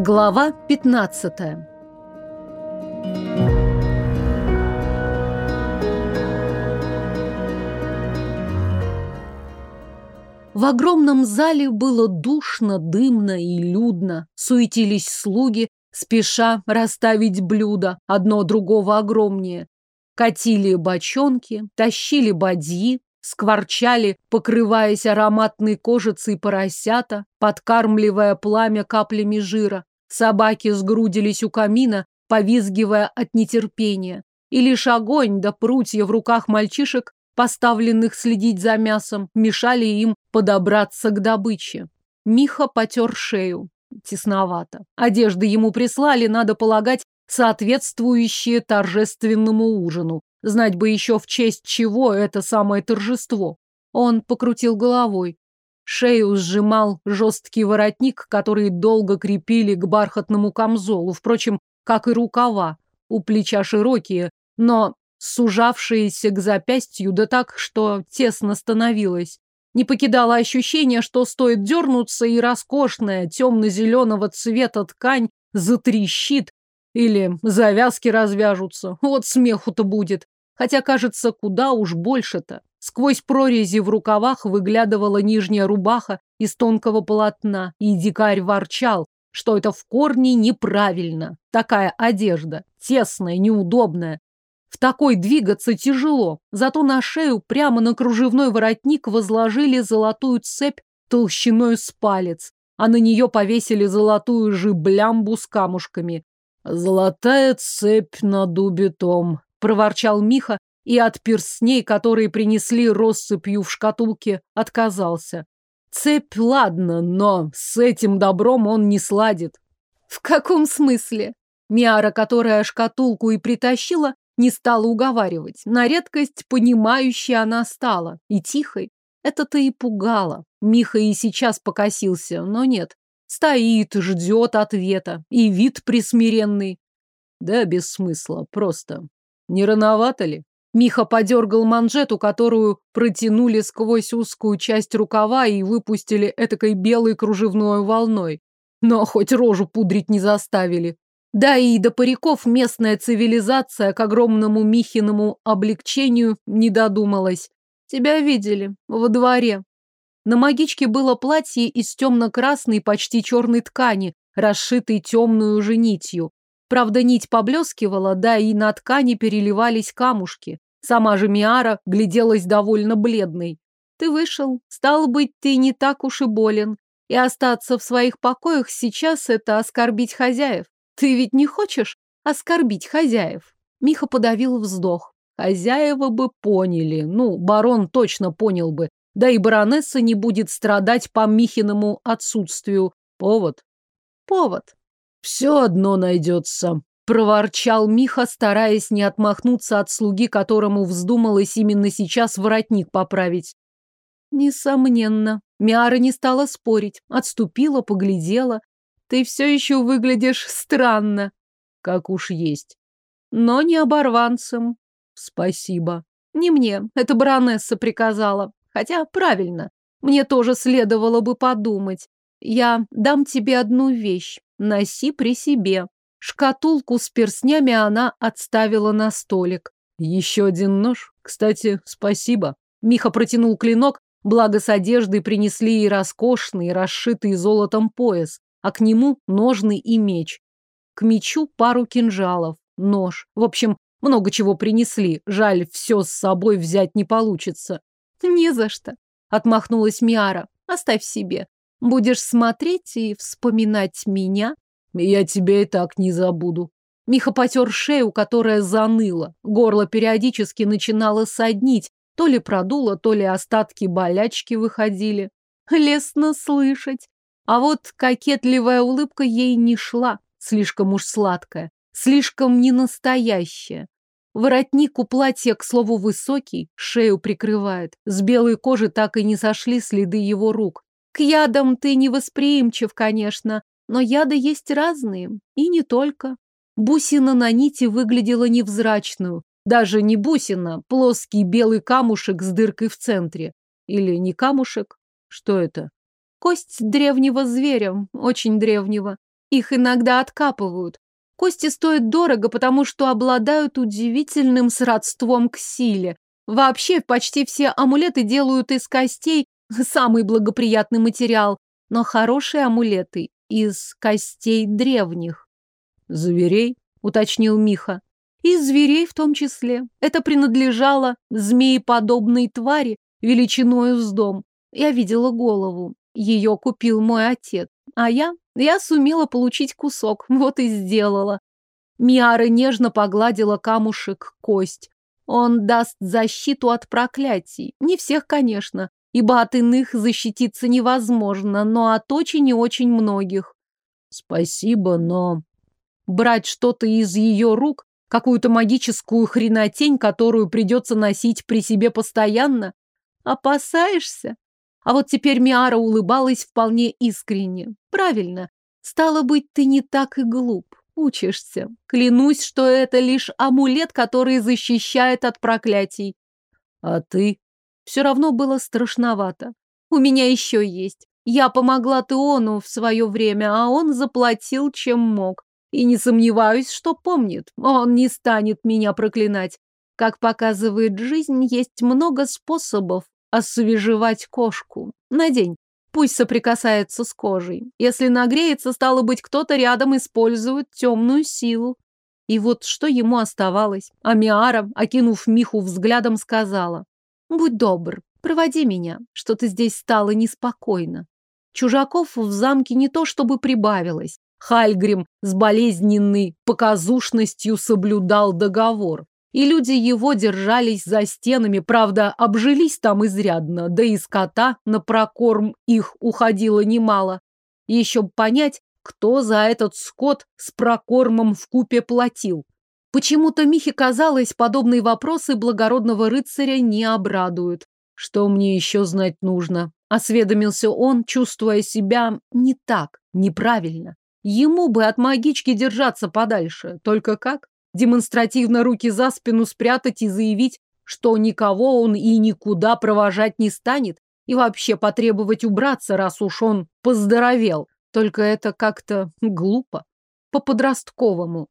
Глава 15 В огромном зале было душно, дымно и людно. Суетились слуги, спеша расставить блюда, одно другого огромнее. Катили бочонки, тащили бадьи, скворчали, покрываясь ароматной кожицей поросята, подкармливая пламя каплями жира. Собаки сгрудились у камина, повизгивая от нетерпения. И лишь огонь да прутья в руках мальчишек поставленных следить за мясом, мешали им подобраться к добыче. Миха потер шею. Тесновато. Одежды ему прислали, надо полагать, соответствующие торжественному ужину. Знать бы еще в честь чего это самое торжество. Он покрутил головой. Шею сжимал жесткий воротник, который долго крепили к бархатному камзолу, впрочем, как и рукава. У плеча широкие, но сужавшиеся к запястью, да так, что тесно становилось. Не покидало ощущение, что стоит дернуться, и роскошная темно-зеленого цвета ткань затрещит или завязки развяжутся. Вот смеху-то будет. Хотя, кажется, куда уж больше-то. Сквозь прорези в рукавах выглядывала нижняя рубаха из тонкого полотна, и дикарь ворчал, что это в корне неправильно. Такая одежда, тесная, неудобная, в такой двигаться тяжело, зато на шею прямо на кружевной воротник возложили золотую цепь толщиной с палец, а на нее повесили золотую же блямбу с камушками. «Золотая цепь на дубе том», — проворчал Миха и от перстней, которые принесли россыпью в шкатулке, отказался. Цепь, ладно, но с этим добром он не сладит. В каком смысле? Миара, которая шкатулку и притащила, не стала уговаривать. На редкость понимающей она стала. И тихой. Это-то и пугало. Миха и сейчас покосился, но нет. Стоит, ждет ответа. И вид присмиренный. Да, без смысла, просто. Не рановато ли? Миха подергал манжету, которую протянули сквозь узкую часть рукава и выпустили этакой белой кружевной волной. Но хоть рожу пудрить не заставили. Да и до париков местная цивилизация к огромному Михиному облегчению не додумалась. Тебя видели во дворе. На магичке было платье из темно-красной, почти черной ткани, расшитой темную же нитью. Правда, нить поблескивала, да и на ткани переливались камушки. Сама же Миара гляделась довольно бледной. Ты вышел, стал быть, ты не так уж и болен. И остаться в своих покоях сейчас – это оскорбить хозяев. Ты ведь не хочешь оскорбить хозяев? Миха подавил вздох. Хозяева бы поняли. Ну, барон точно понял бы. Да и баронесса не будет страдать по Михиному отсутствию. Повод? Повод. Все одно найдется, проворчал Миха, стараясь не отмахнуться от слуги, которому вздумалось именно сейчас воротник поправить. Несомненно. Миара не стала спорить, отступила, поглядела. Ты все еще выглядишь странно. Как уж есть. Но не оборванцем. Спасибо. Не мне, это баронесса приказала. Хотя правильно. Мне тоже следовало бы подумать. Я дам тебе одну вещь. Носи при себе. Шкатулку с перстнями она отставила на столик. Еще один нож. Кстати, спасибо. Миха протянул клинок, благо с одеждой принесли и роскошный, расшитый золотом пояс а к нему ножны и меч. К мечу пару кинжалов, нож. В общем, много чего принесли. Жаль, все с собой взять не получится. Не за что, отмахнулась Миара. Оставь себе. Будешь смотреть и вспоминать меня. Я тебя и так не забуду. Миха потер шею, которая заныла. Горло периодически начинало соднить. То ли продуло, то ли остатки болячки выходили. Лестно слышать. А вот кокетливая улыбка ей не шла, слишком уж сладкая, слишком ненастоящая. Воротник у платья, к слову, высокий, шею прикрывает. С белой кожи так и не сошли следы его рук. К ядам ты невосприимчив, конечно, но яды есть разные, и не только. Бусина на нити выглядела невзрачную. Даже не бусина, плоский белый камушек с дыркой в центре. Или не камушек? Что это? Кость древнего зверя, очень древнего. Их иногда откапывают. Кости стоят дорого, потому что обладают удивительным сродством к силе. Вообще, почти все амулеты делают из костей самый благоприятный материал, но хорошие амулеты из костей древних. Зверей, уточнил Миха. Из зверей в том числе. Это принадлежало змееподобной твари величиною с дом. Я видела голову. Ее купил мой отец. А я? Я сумела получить кусок. Вот и сделала. Миара нежно погладила камушек кость. Он даст защиту от проклятий. Не всех, конечно, ибо от иных защититься невозможно, но от очень и очень многих. Спасибо, но... Брать что-то из ее рук, какую-то магическую хренотень, которую придется носить при себе постоянно? Опасаешься? А вот теперь Миара улыбалась вполне искренне. Правильно. Стало быть, ты не так и глуп. Учишься. Клянусь, что это лишь амулет, который защищает от проклятий. А ты? Все равно было страшновато. У меня еще есть. Я помогла Теону в свое время, а он заплатил, чем мог. И не сомневаюсь, что помнит. Он не станет меня проклинать. Как показывает жизнь, есть много способов освежевать кошку. Надень. Пусть соприкасается с кожей. Если нагреется, стало быть, кто-то рядом использует темную силу. И вот что ему оставалось. А Миара, окинув Миху взглядом, сказала. «Будь добр, проводи меня, что-то здесь стало неспокойно». Чужаков в замке не то чтобы прибавилось. Хальгрим с болезненной показушностью соблюдал договор и люди его держались за стенами, правда, обжились там изрядно, да и скота на прокорм их уходило немало. Еще понять, кто за этот скот с прокормом в купе платил. Почему-то Михе казалось, подобные вопросы благородного рыцаря не обрадуют. Что мне еще знать нужно? Осведомился он, чувствуя себя не так, неправильно. Ему бы от магички держаться подальше. Только как? демонстративно руки за спину спрятать и заявить, что никого он и никуда провожать не станет, и вообще потребовать убраться, раз уж он поздоровел. Только это как-то глупо, по-подростковому.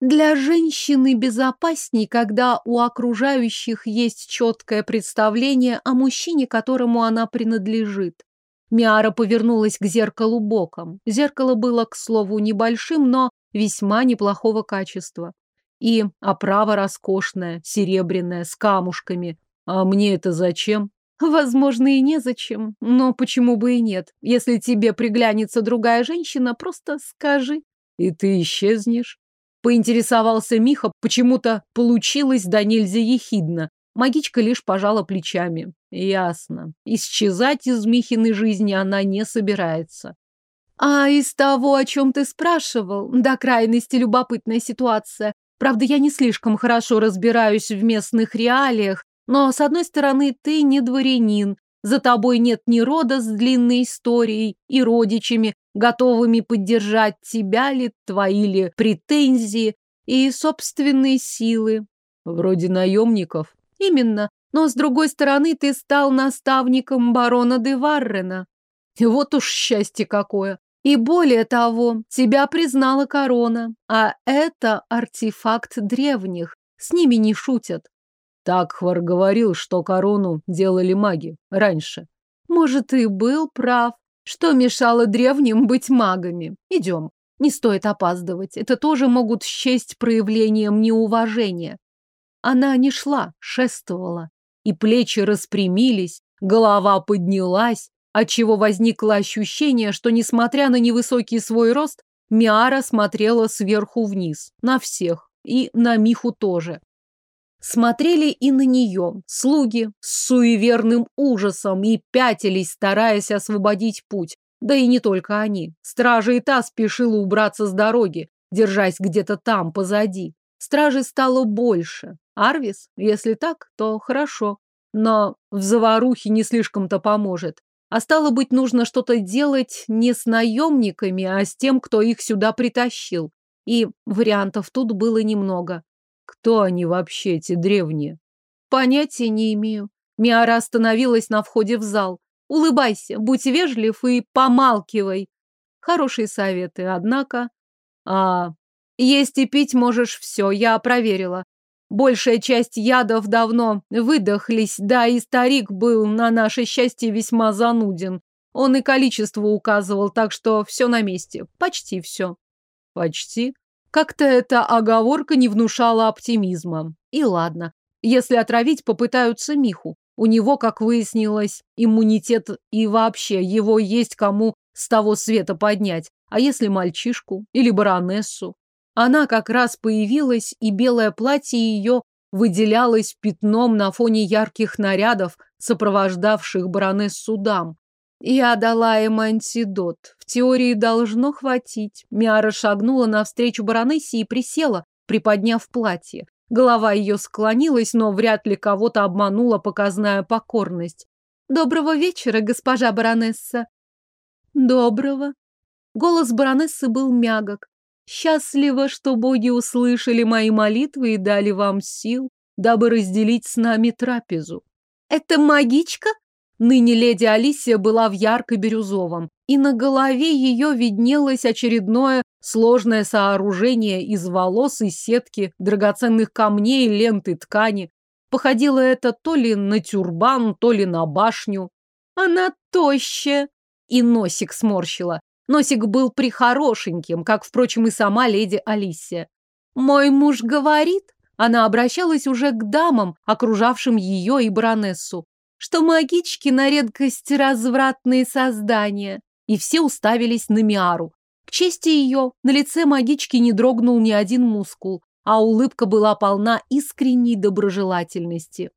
Для женщины безопасней, когда у окружающих есть четкое представление о мужчине, которому она принадлежит. Миара повернулась к зеркалу боком. Зеркало было, к слову, небольшим, но весьма неплохого качества. И оправа роскошная, серебряная, с камушками. А мне это зачем? Возможно, и незачем. Но почему бы и нет? Если тебе приглянется другая женщина, просто скажи. И ты исчезнешь? Поинтересовался Миха, почему-то получилось да нельзя ехидно. Магичка лишь пожала плечами. Ясно. Исчезать из Михиной жизни она не собирается. А из того, о чем ты спрашивал, до крайности любопытная ситуация. Правда, я не слишком хорошо разбираюсь в местных реалиях, но, с одной стороны, ты не дворянин, за тобой нет ни рода с длинной историей и родичами, готовыми поддержать тебя ли, твои ли претензии и собственные силы. Вроде наемников. Именно. Но, с другой стороны, ты стал наставником барона де Варрена. Вот уж счастье какое. И более того, тебя признала корона, а это артефакт древних. С ними не шутят. Такхвар говорил, что корону делали маги раньше. Может, и был прав. Что мешало древним быть магами? Идем. Не стоит опаздывать. Это тоже могут счесть проявлением неуважения. Она не шла, шествовала. И плечи распрямились, голова поднялась, отчего возникло ощущение, что, несмотря на невысокий свой рост, Миара смотрела сверху вниз, на всех, и на Миху тоже. Смотрели и на нее, слуги, с суеверным ужасом и пятились, стараясь освободить путь. Да и не только они. Стража и та спешила убраться с дороги, держась где-то там, позади. Стражи стало больше. Арвис, если так, то хорошо. Но в заварухе не слишком-то поможет. А стало быть, нужно что-то делать не с наемниками, а с тем, кто их сюда притащил. И вариантов тут было немного. Кто они вообще, эти древние? Понятия не имею. Миара остановилась на входе в зал. Улыбайся, будь вежлив и помалкивай. Хорошие советы, однако... А, есть и пить можешь все, я проверила. Большая часть ядов давно выдохлись, да и старик был, на наше счастье, весьма зануден. Он и количество указывал, так что все на месте. Почти все. Почти. Как-то эта оговорка не внушала оптимизма. И ладно. Если отравить, попытаются Миху. У него, как выяснилось, иммунитет и вообще его есть кому с того света поднять. А если мальчишку или баронессу? Она как раз появилась, и белое платье ее выделялось пятном на фоне ярких нарядов, сопровождавших баронессу дам. Я дала им антидот. В теории должно хватить. Миара шагнула навстречу баронессе и присела, приподняв платье. Голова ее склонилась, но вряд ли кого-то обманула показная покорность. «Доброго вечера, госпожа баронесса!» «Доброго!» Голос баронессы был мягок. «Счастливо, что боги услышали мои молитвы и дали вам сил, дабы разделить с нами трапезу». «Это магичка?» Ныне леди Алисия была в ярко-бирюзовом, и на голове ее виднелось очередное сложное сооружение из волос и сетки, драгоценных камней, ленты, ткани. Походило это то ли на тюрбан, то ли на башню. Она тощая. И носик сморщила. Носик был прихорошеньким, как, впрочем, и сама леди Алисия. «Мой муж говорит...» Она обращалась уже к дамам, окружавшим ее и баронессу что магички на редкость развратные создания. И все уставились на Миару. К чести ее, на лице магички не дрогнул ни один мускул, а улыбка была полна искренней доброжелательности.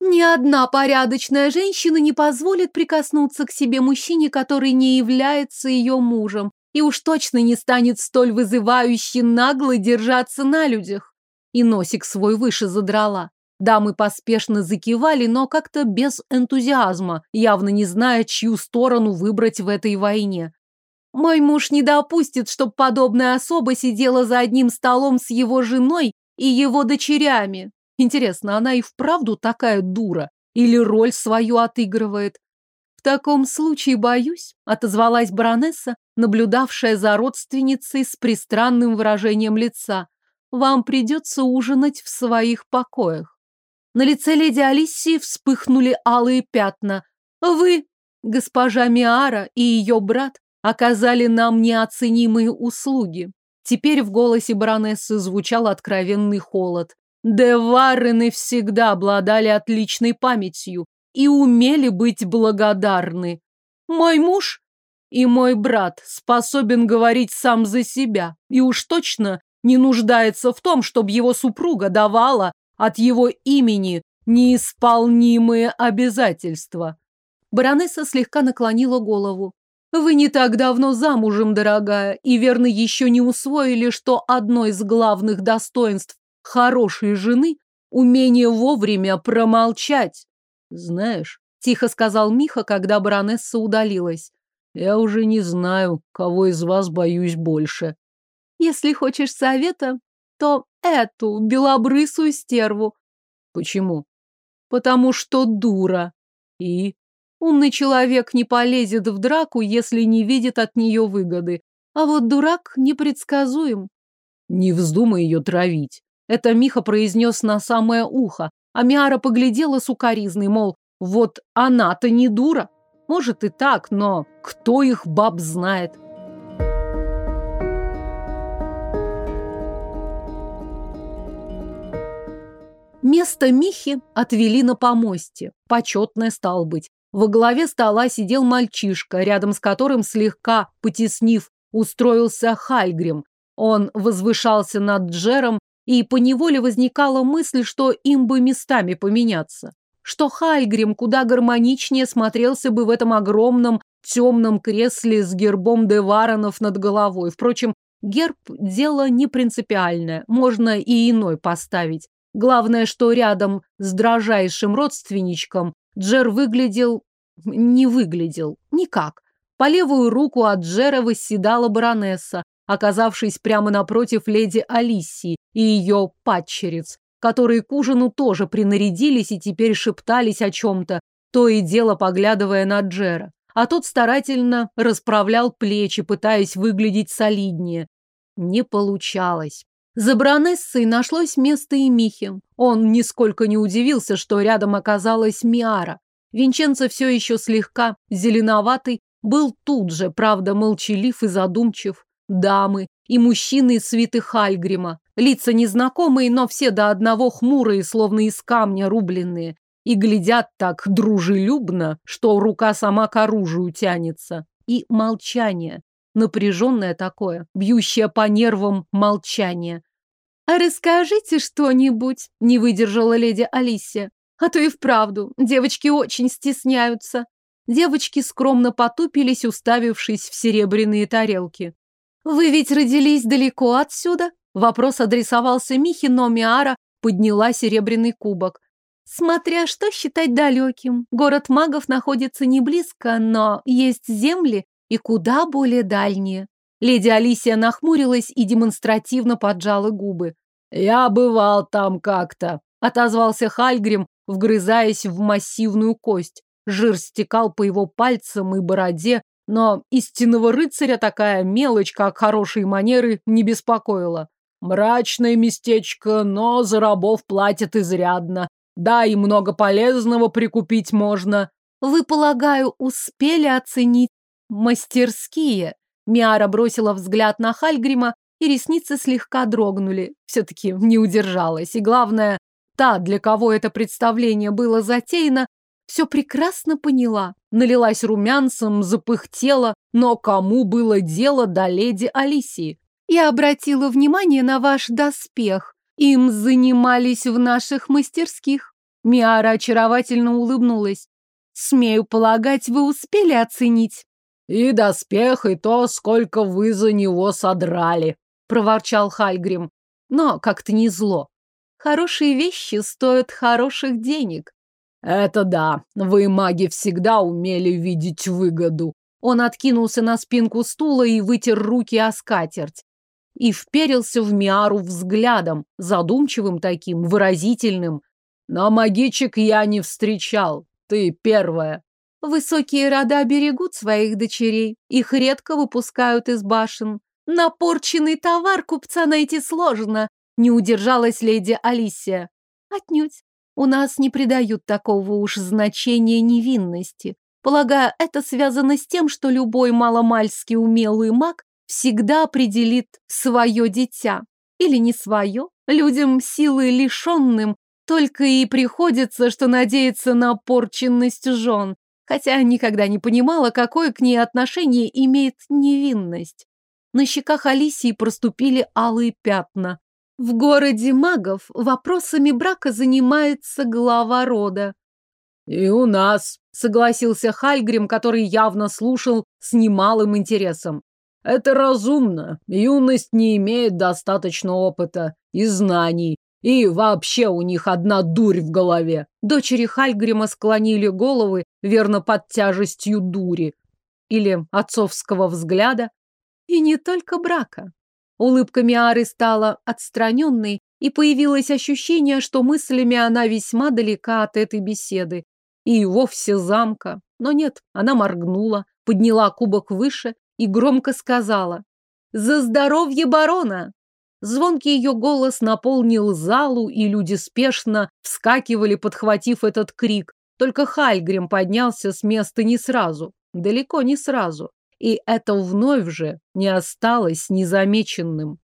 Ни одна порядочная женщина не позволит прикоснуться к себе мужчине, который не является ее мужем, и уж точно не станет столь вызывающе нагло держаться на людях. И носик свой выше задрала. Дамы поспешно закивали, но как-то без энтузиазма, явно не зная, чью сторону выбрать в этой войне. Мой муж не допустит, чтоб подобная особа сидела за одним столом с его женой и его дочерями. Интересно, она и вправду такая дура? Или роль свою отыгрывает? В таком случае, боюсь, отозвалась баронесса, наблюдавшая за родственницей с пристранным выражением лица. Вам придется ужинать в своих покоях. На лице леди Алисии вспыхнули алые пятна. Вы, госпожа Миара и ее брат, оказали нам неоценимые услуги. Теперь в голосе баронессы звучал откровенный холод. Деваррены всегда обладали отличной памятью и умели быть благодарны. Мой муж и мой брат способен говорить сам за себя и уж точно не нуждается в том, чтобы его супруга давала от его имени неисполнимые обязательства. Баронесса слегка наклонила голову. Вы не так давно замужем, дорогая, и верно еще не усвоили, что одно из главных достоинств хорошей жены – умение вовремя промолчать. Знаешь, тихо сказал Миха, когда баронесса удалилась. Я уже не знаю, кого из вас боюсь больше. Если хочешь совета, то эту белобрысую стерву. Почему? Потому что дура. И? Умный человек не полезет в драку, если не видит от нее выгоды. А вот дурак непредсказуем. Не вздумай ее травить. Это Миха произнес на самое ухо, а Миара поглядела сукоризной, мол, вот она-то не дура. Может и так, но кто их баб знает? Место Михи отвели на помосте. Почетное стал быть. Во главе стола сидел мальчишка, рядом с которым, слегка потеснив, устроился Хальгрим. Он возвышался над Джером, и поневоле возникала мысль, что им бы местами поменяться. Что Хальгрим куда гармоничнее смотрелся бы в этом огромном темном кресле с гербом Деваронов над головой. Впрочем, герб – дело не принципиальное, можно и иной поставить. Главное, что рядом с дрожайшим родственничком Джер выглядел... не выглядел. Никак. По левую руку от Джера восседала баронесса, оказавшись прямо напротив леди Алисии и ее падчериц, которые к ужину тоже принарядились и теперь шептались о чем-то, то и дело поглядывая на Джера. а тот старательно расправлял плечи, пытаясь выглядеть солиднее. Не получалось. За баронессой нашлось место и Михе. Он нисколько не удивился, что рядом оказалась Миара. Винченцо все еще слегка зеленоватый, был тут же, правда, молчалив и задумчив. Дамы и мужчины свиты Хальгрима. Лица незнакомые, но все до одного хмурые, словно из камня рубленные. И глядят так дружелюбно, что рука сама к оружию тянется. И молчание. Напряженное такое, бьющее по нервам молчание. «А расскажите что-нибудь», — не выдержала леди Алисия. «А то и вправду, девочки очень стесняются». Девочки скромно потупились, уставившись в серебряные тарелки. «Вы ведь родились далеко отсюда?» Вопрос адресовался Михе, но Миара подняла серебряный кубок. Смотря что считать далеким. Город магов находится не близко, но есть земли и куда более дальние. Леди Алисия нахмурилась и демонстративно поджала губы. «Я бывал там как-то», — отозвался Хальгрим, вгрызаясь в массивную кость. Жир стекал по его пальцам и бороде, но истинного рыцаря такая мелочь, как хорошие манеры, не беспокоила. Мрачное местечко, но за рабов платят изрядно. Да, и много полезного прикупить можно. Вы, полагаю, успели оценить мастерские? Миара бросила взгляд на Хальгрима, и ресницы слегка дрогнули. Все-таки не удержалась. И главное, та, для кого это представление было затеяно, все прекрасно поняла. Налилась румянцем, запыхтела, но кому было дело до леди Алисии? Я обратила внимание на ваш доспех. Им занимались в наших мастерских. Миара очаровательно улыбнулась. Смею полагать, вы успели оценить. И доспех, и то, сколько вы за него содрали, проворчал Хальгрим. Но как-то не зло. Хорошие вещи стоят хороших денег. Это да, вы, маги, всегда умели видеть выгоду. Он откинулся на спинку стула и вытер руки о скатерть. И вперился в Миару взглядом, задумчивым таким, выразительным. Но магичек я не встречал. Ты первая. Высокие рода берегут своих дочерей. Их редко выпускают из башен. Напорченный товар купца найти сложно. Не удержалась леди Алисия. Отнюдь. У нас не придают такого уж значения невинности. Полагаю, это связано с тем, что любой маломальски умелый маг всегда определит свое дитя. Или не свое. Людям силы лишенным только и приходится, что надеяться на порченность жен, хотя никогда не понимала, какое к ней отношение имеет невинность. На щеках Алисии проступили алые пятна. В городе магов вопросами брака занимается глава рода. И у нас, согласился Хальгрим, который явно слушал с немалым интересом. Это разумно. Юность не имеет достаточно опыта и знаний. И вообще у них одна дурь в голове. Дочери Хальгрима склонили головы, верно, под тяжестью дури. Или отцовского взгляда. И не только брака. Улыбка Миары стала отстраненной, и появилось ощущение, что мыслями она весьма далека от этой беседы. И вовсе замка. Но нет, она моргнула, подняла кубок выше и громко сказала «За здоровье барона!» Звонкий ее голос наполнил залу, и люди спешно вскакивали, подхватив этот крик. Только Хальгрим поднялся с места не сразу, далеко не сразу и это вновь же не осталось незамеченным.